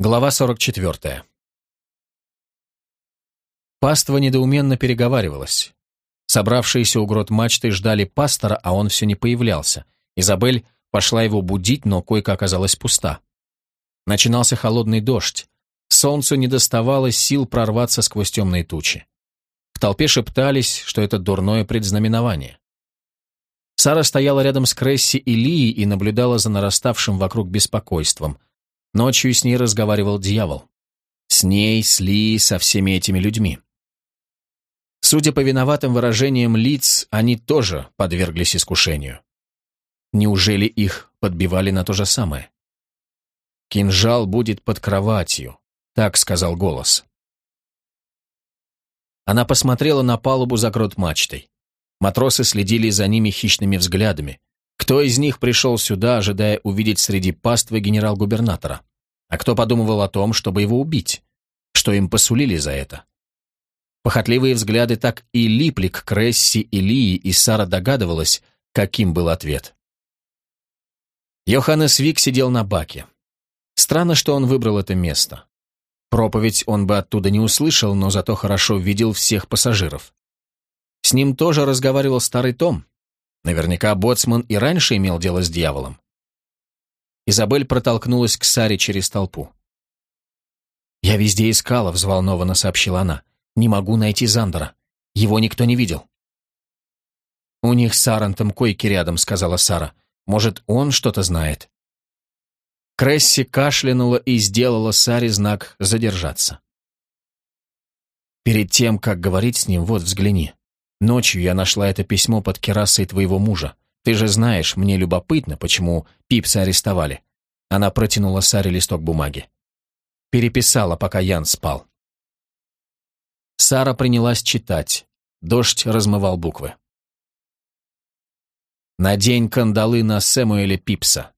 Глава 44. Паства недоуменно переговаривалась. Собравшиеся у грот мачты ждали пастора, а он все не появлялся. Изабель пошла его будить, но койка оказалась пуста. Начинался холодный дождь. Солнцу не доставало сил прорваться сквозь темные тучи. В толпе шептались, что это дурное предзнаменование. Сара стояла рядом с Кресси и Лией и наблюдала за нараставшим вокруг беспокойством – Ночью с ней разговаривал дьявол. С ней, с Ли, со всеми этими людьми. Судя по виноватым выражениям лиц, они тоже подверглись искушению. Неужели их подбивали на то же самое? «Кинжал будет под кроватью», — так сказал голос. Она посмотрела на палубу за грот мачтой. Матросы следили за ними хищными взглядами. Кто из них пришел сюда, ожидая увидеть среди паствы генерал-губернатора? А кто подумывал о том, чтобы его убить? Что им посулили за это? Похотливые взгляды так и липли к Кресси и Лии, и Сара догадывалась, каким был ответ. Йоханнес Вик сидел на баке. Странно, что он выбрал это место. Проповедь он бы оттуда не услышал, но зато хорошо видел всех пассажиров. С ним тоже разговаривал старый Том, Наверняка боцман и раньше имел дело с дьяволом. Изабель протолкнулась к Саре через толпу. «Я везде искала», — взволнованно сообщила она. «Не могу найти Зандера. Его никто не видел». «У них с Арантом койки рядом», — сказала Сара. «Может, он что-то знает?» Кресси кашлянула и сделала Саре знак «задержаться». «Перед тем, как говорить с ним, вот взгляни. Ночью я нашла это письмо под керасой твоего мужа. Ты же знаешь, мне любопытно, почему Пипса арестовали». Она протянула Саре листок бумаги. Переписала, пока Ян спал. Сара принялась читать. Дождь размывал буквы. «Надень кандалы на Сэмуэля Пипса.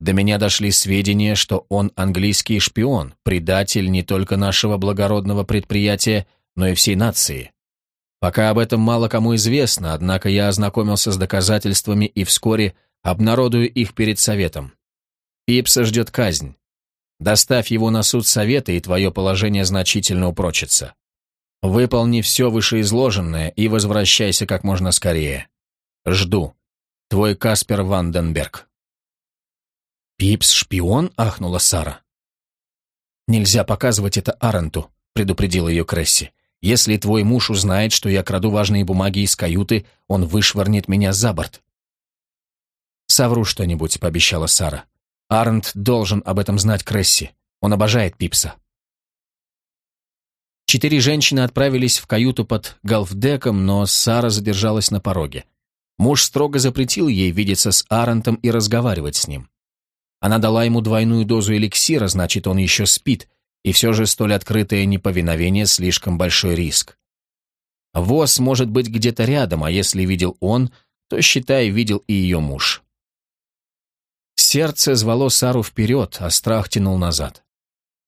До меня дошли сведения, что он английский шпион, предатель не только нашего благородного предприятия, но и всей нации. Пока об этом мало кому известно, однако я ознакомился с доказательствами и вскоре обнародую их перед советом. Пипса ждет казнь. Доставь его на суд совета, и твое положение значительно упрочится. Выполни все вышеизложенное и возвращайся как можно скорее. Жду. Твой Каспер Ванденберг. «Пипс шпион?» — ахнула Сара. «Нельзя показывать это Аренту», — предупредила ее Кресси. Если твой муж узнает, что я краду важные бумаги из каюты, он вышвырнет меня за борт». «Совру что-нибудь», — пообещала Сара. «Арнт должен об этом знать Кресси. Он обожает Пипса». Четыре женщины отправились в каюту под галфдеком, но Сара задержалась на пороге. Муж строго запретил ей видеться с Арентом и разговаривать с ним. Она дала ему двойную дозу эликсира, значит, он еще спит, и все же столь открытое неповиновение слишком большой риск. ВОЗ может быть где-то рядом, а если видел он, то, считай, видел и ее муж. Сердце звало Сару вперед, а страх тянул назад.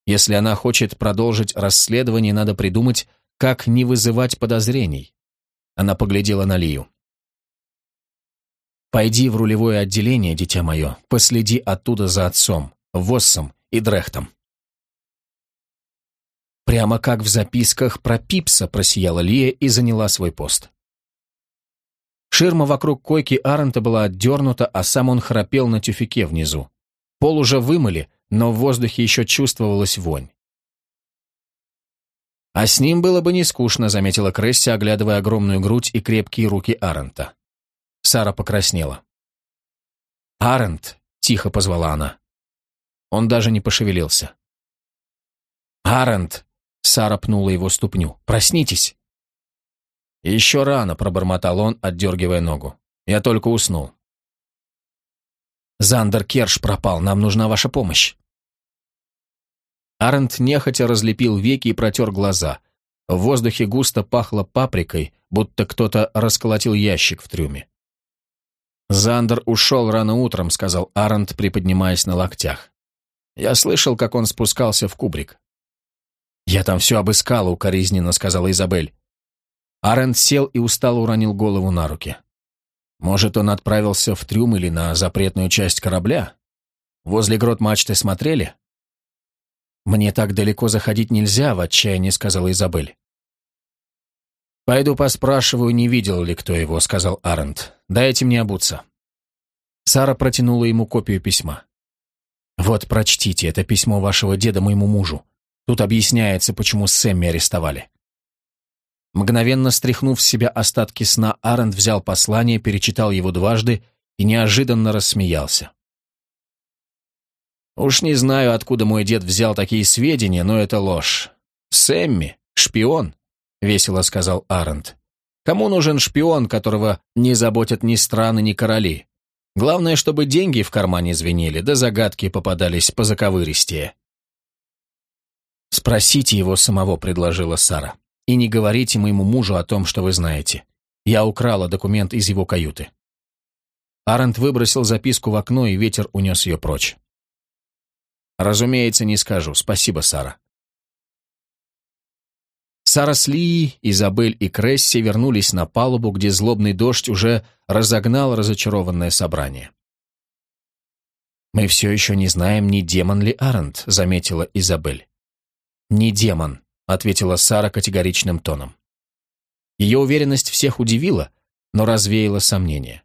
Если она хочет продолжить расследование, надо придумать, как не вызывать подозрений. Она поглядела на Лию. «Пойди в рулевое отделение, дитя мое, последи оттуда за отцом, Воссом и Дрехтом». Прямо как в записках про Пипса просияла Лия и заняла свой пост. Ширма вокруг койки Арента была отдернута, а сам он храпел на тюфике внизу. Пол уже вымыли, но в воздухе еще чувствовалась вонь. «А с ним было бы не скучно», — заметила Кресси, оглядывая огромную грудь и крепкие руки Арента. Сара покраснела. «Арент!» — тихо позвала она. Он даже не пошевелился. «Арент!» Сара пнула его ступню. «Проснитесь!» «Еще рано», — пробормотал он, отдергивая ногу. «Я только уснул». «Зандер Керш пропал, нам нужна ваша помощь». Арент нехотя разлепил веки и протер глаза. В воздухе густо пахло паприкой, будто кто-то расколотил ящик в трюме. «Зандер ушел рано утром», — сказал Арент, приподнимаясь на локтях. «Я слышал, как он спускался в кубрик. «Я там все обыскала», — укоризненно сказала Изабель. Арент сел и устало уронил голову на руки. «Может, он отправился в трюм или на запретную часть корабля? Возле грот мачты смотрели?» «Мне так далеко заходить нельзя», — в отчаянии сказала Изабель. «Пойду поспрашиваю, не видел ли кто его», — сказал Арент. «Дайте мне обуться». Сара протянула ему копию письма. «Вот, прочтите, это письмо вашего деда моему мужу. Тут объясняется, почему Сэмми арестовали». Мгновенно стряхнув с себя остатки сна, Арент взял послание, перечитал его дважды и неожиданно рассмеялся. «Уж не знаю, откуда мой дед взял такие сведения, но это ложь. Сэмми — шпион», — весело сказал Арент. «Кому нужен шпион, которого не заботят ни страны, ни короли? Главное, чтобы деньги в кармане звенели, да загадки попадались по заковыристее». «Спросите его самого», — предложила Сара. «И не говорите моему мужу о том, что вы знаете. Я украла документ из его каюты». Арент выбросил записку в окно, и ветер унес ее прочь. Разумеется, не скажу. Спасибо, Сара. Сара с Лией, Изабель и Кресси вернулись на палубу, где злобный дождь уже разогнал разочарованное собрание. «Мы все еще не знаем, не демон ли Арент», — заметила Изабель. «Не демон», — ответила Сара категоричным тоном. Ее уверенность всех удивила, но развеяла сомнения.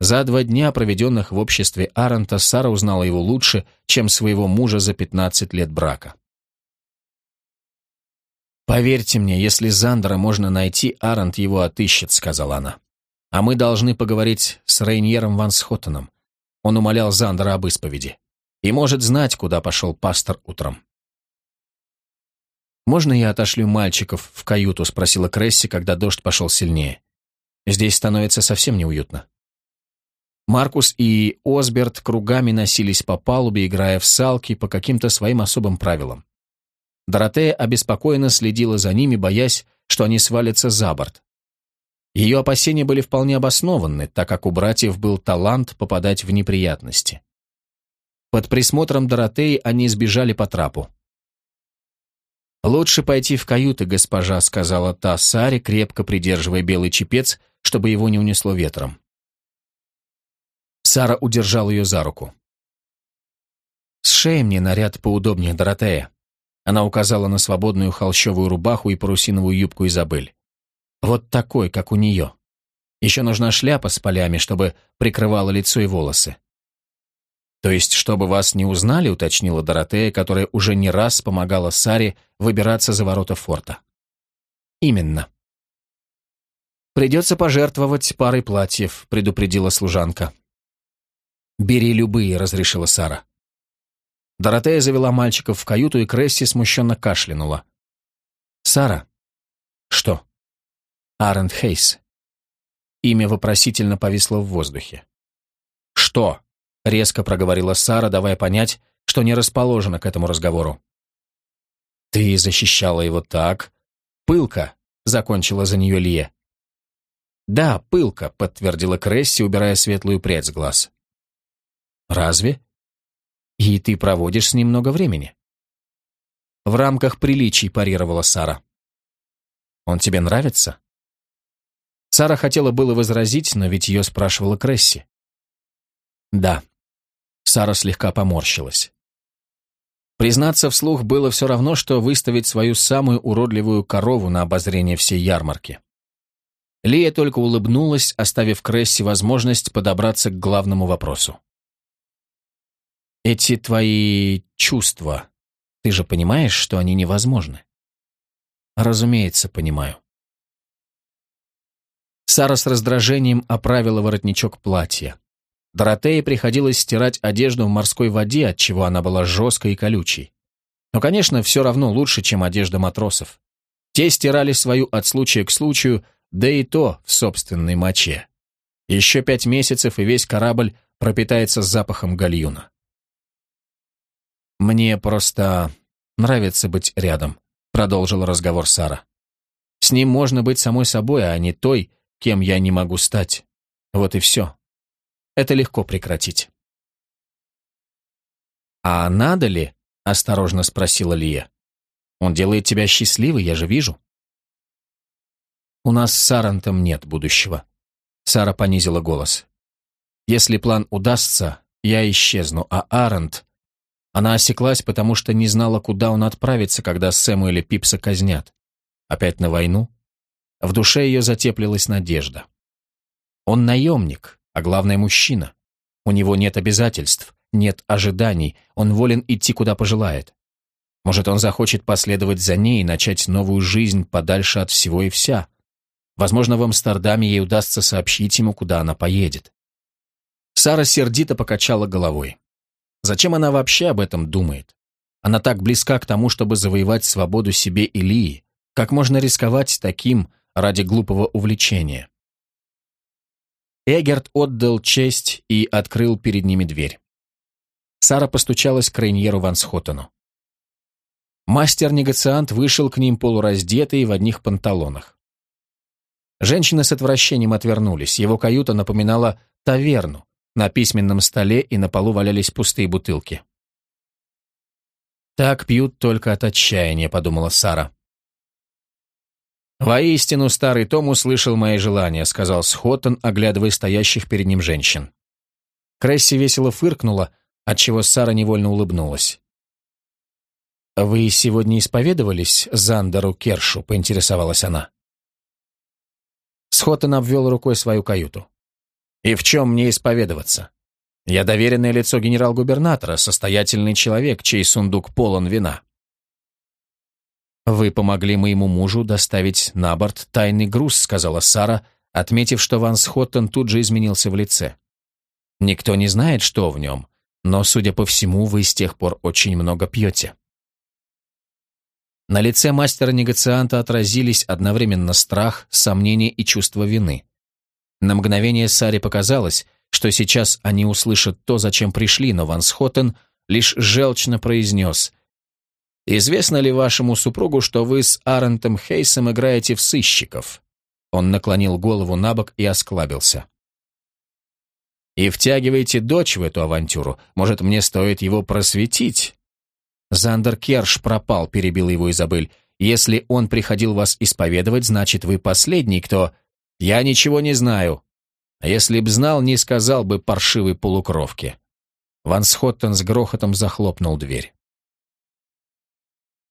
За два дня, проведенных в обществе Арента, Сара узнала его лучше, чем своего мужа за 15 лет брака. «Поверьте мне, если Зандера можно найти, Арент его отыщет», — сказала она. «А мы должны поговорить с Рейньером Ван. Он умолял Зандера об исповеди. И может знать, куда пошел пастор утром». «Можно я отошлю мальчиков в каюту?» — спросила Кресси, когда дождь пошел сильнее. «Здесь становится совсем неуютно». Маркус и Осберт кругами носились по палубе, играя в салки по каким-то своим особым правилам. Доротея обеспокоенно следила за ними, боясь, что они свалятся за борт. Ее опасения были вполне обоснованы, так как у братьев был талант попадать в неприятности. Под присмотром Доротеи они сбежали по трапу. «Лучше пойти в каюты, госпожа», — сказала та Саре, крепко придерживая белый чепец, чтобы его не унесло ветром. Сара удержал ее за руку. «Сшей мне наряд поудобнее, Доротея». Она указала на свободную холщовую рубаху и парусиновую юбку Изабель. «Вот такой, как у нее. Еще нужна шляпа с полями, чтобы прикрывала лицо и волосы». «То есть, чтобы вас не узнали», — уточнила Доротея, которая уже не раз помогала Саре выбираться за ворота форта. «Именно». «Придется пожертвовать парой платьев», — предупредила служанка. «Бери любые», — разрешила Сара. Доротея завела мальчиков в каюту, и Кресси смущенно кашлянула. «Сара?» «Что?» «Арент Хейс». Имя вопросительно повисло в воздухе. «Что?» — резко проговорила Сара, давая понять, что не расположена к этому разговору. «Ты защищала его так. Пылка», — закончила за нее Лия. «Да, пылка», — подтвердила Кресси, убирая светлую прядь с глаз. Разве? И ты проводишь с ним много времени. В рамках приличий парировала Сара. Он тебе нравится? Сара хотела было возразить, но ведь ее спрашивала Кресси. Да. Сара слегка поморщилась. Признаться вслух было все равно, что выставить свою самую уродливую корову на обозрение всей ярмарки. Лия только улыбнулась, оставив Кресси возможность подобраться к главному вопросу. Эти твои чувства, ты же понимаешь, что они невозможны? Разумеется, понимаю. Сара с раздражением оправила воротничок платья. Доротее приходилось стирать одежду в морской воде, от чего она была жесткой и колючей. Но, конечно, все равно лучше, чем одежда матросов. Те стирали свою от случая к случаю, да и то в собственной моче. Еще пять месяцев, и весь корабль пропитается запахом гальюна. «Мне просто нравится быть рядом», — продолжил разговор Сара. «С ним можно быть самой собой, а не той, кем я не могу стать. Вот и все. Это легко прекратить». «А надо ли?» — осторожно спросила Лия. «Он делает тебя счастливой, я же вижу». «У нас с Сарантом нет будущего», — Сара понизила голос. «Если план удастся, я исчезну, а Арант Она осеклась, потому что не знала, куда он отправится, когда Сэмуэля Пипса казнят. Опять на войну? В душе ее затеплилась надежда. Он наемник, а главное мужчина. У него нет обязательств, нет ожиданий, он волен идти, куда пожелает. Может, он захочет последовать за ней и начать новую жизнь подальше от всего и вся. Возможно, в Амстердаме ей удастся сообщить ему, куда она поедет. Сара сердито покачала головой. Зачем она вообще об этом думает? Она так близка к тому, чтобы завоевать свободу себе и Лии. Как можно рисковать таким ради глупого увлечения? Эгерт отдал честь и открыл перед ними дверь. Сара постучалась к Рейньеру Ван Схоттену. Мастер-негациант вышел к ним полураздетый в одних панталонах. Женщины с отвращением отвернулись. Его каюта напоминала таверну. На письменном столе и на полу валялись пустые бутылки. «Так пьют только от отчаяния», — подумала Сара. «Воистину, старый Том услышал мои желания», — сказал Схоттон, оглядывая стоящих перед ним женщин. Кресси весело фыркнула, отчего Сара невольно улыбнулась. «Вы сегодня исповедовались Зандеру Кершу?» — поинтересовалась она. Схоттон обвел рукой свою каюту. «И в чем мне исповедоваться? Я доверенное лицо генерал-губернатора, состоятельный человек, чей сундук полон вина». «Вы помогли моему мужу доставить на борт тайный груз», — сказала Сара, отметив, что Ван Схоттон тут же изменился в лице. «Никто не знает, что в нем, но, судя по всему, вы с тех пор очень много пьете». На лице мастера-негацианта отразились одновременно страх, сомнение и чувство вины. На мгновение Саре показалось, что сейчас они услышат то, зачем пришли, но Ван Схоттен лишь желчно произнес «Известно ли вашему супругу, что вы с Арентом Хейсом играете в сыщиков?» Он наклонил голову на бок и осклабился. «И втягиваете дочь в эту авантюру. Может, мне стоит его просветить?» «Зандер Керш пропал», — перебил его Изабель. «Если он приходил вас исповедовать, значит, вы последний, кто...» «Я ничего не знаю. А если б знал, не сказал бы паршивой полукровке». Ван Схоттен с грохотом захлопнул дверь.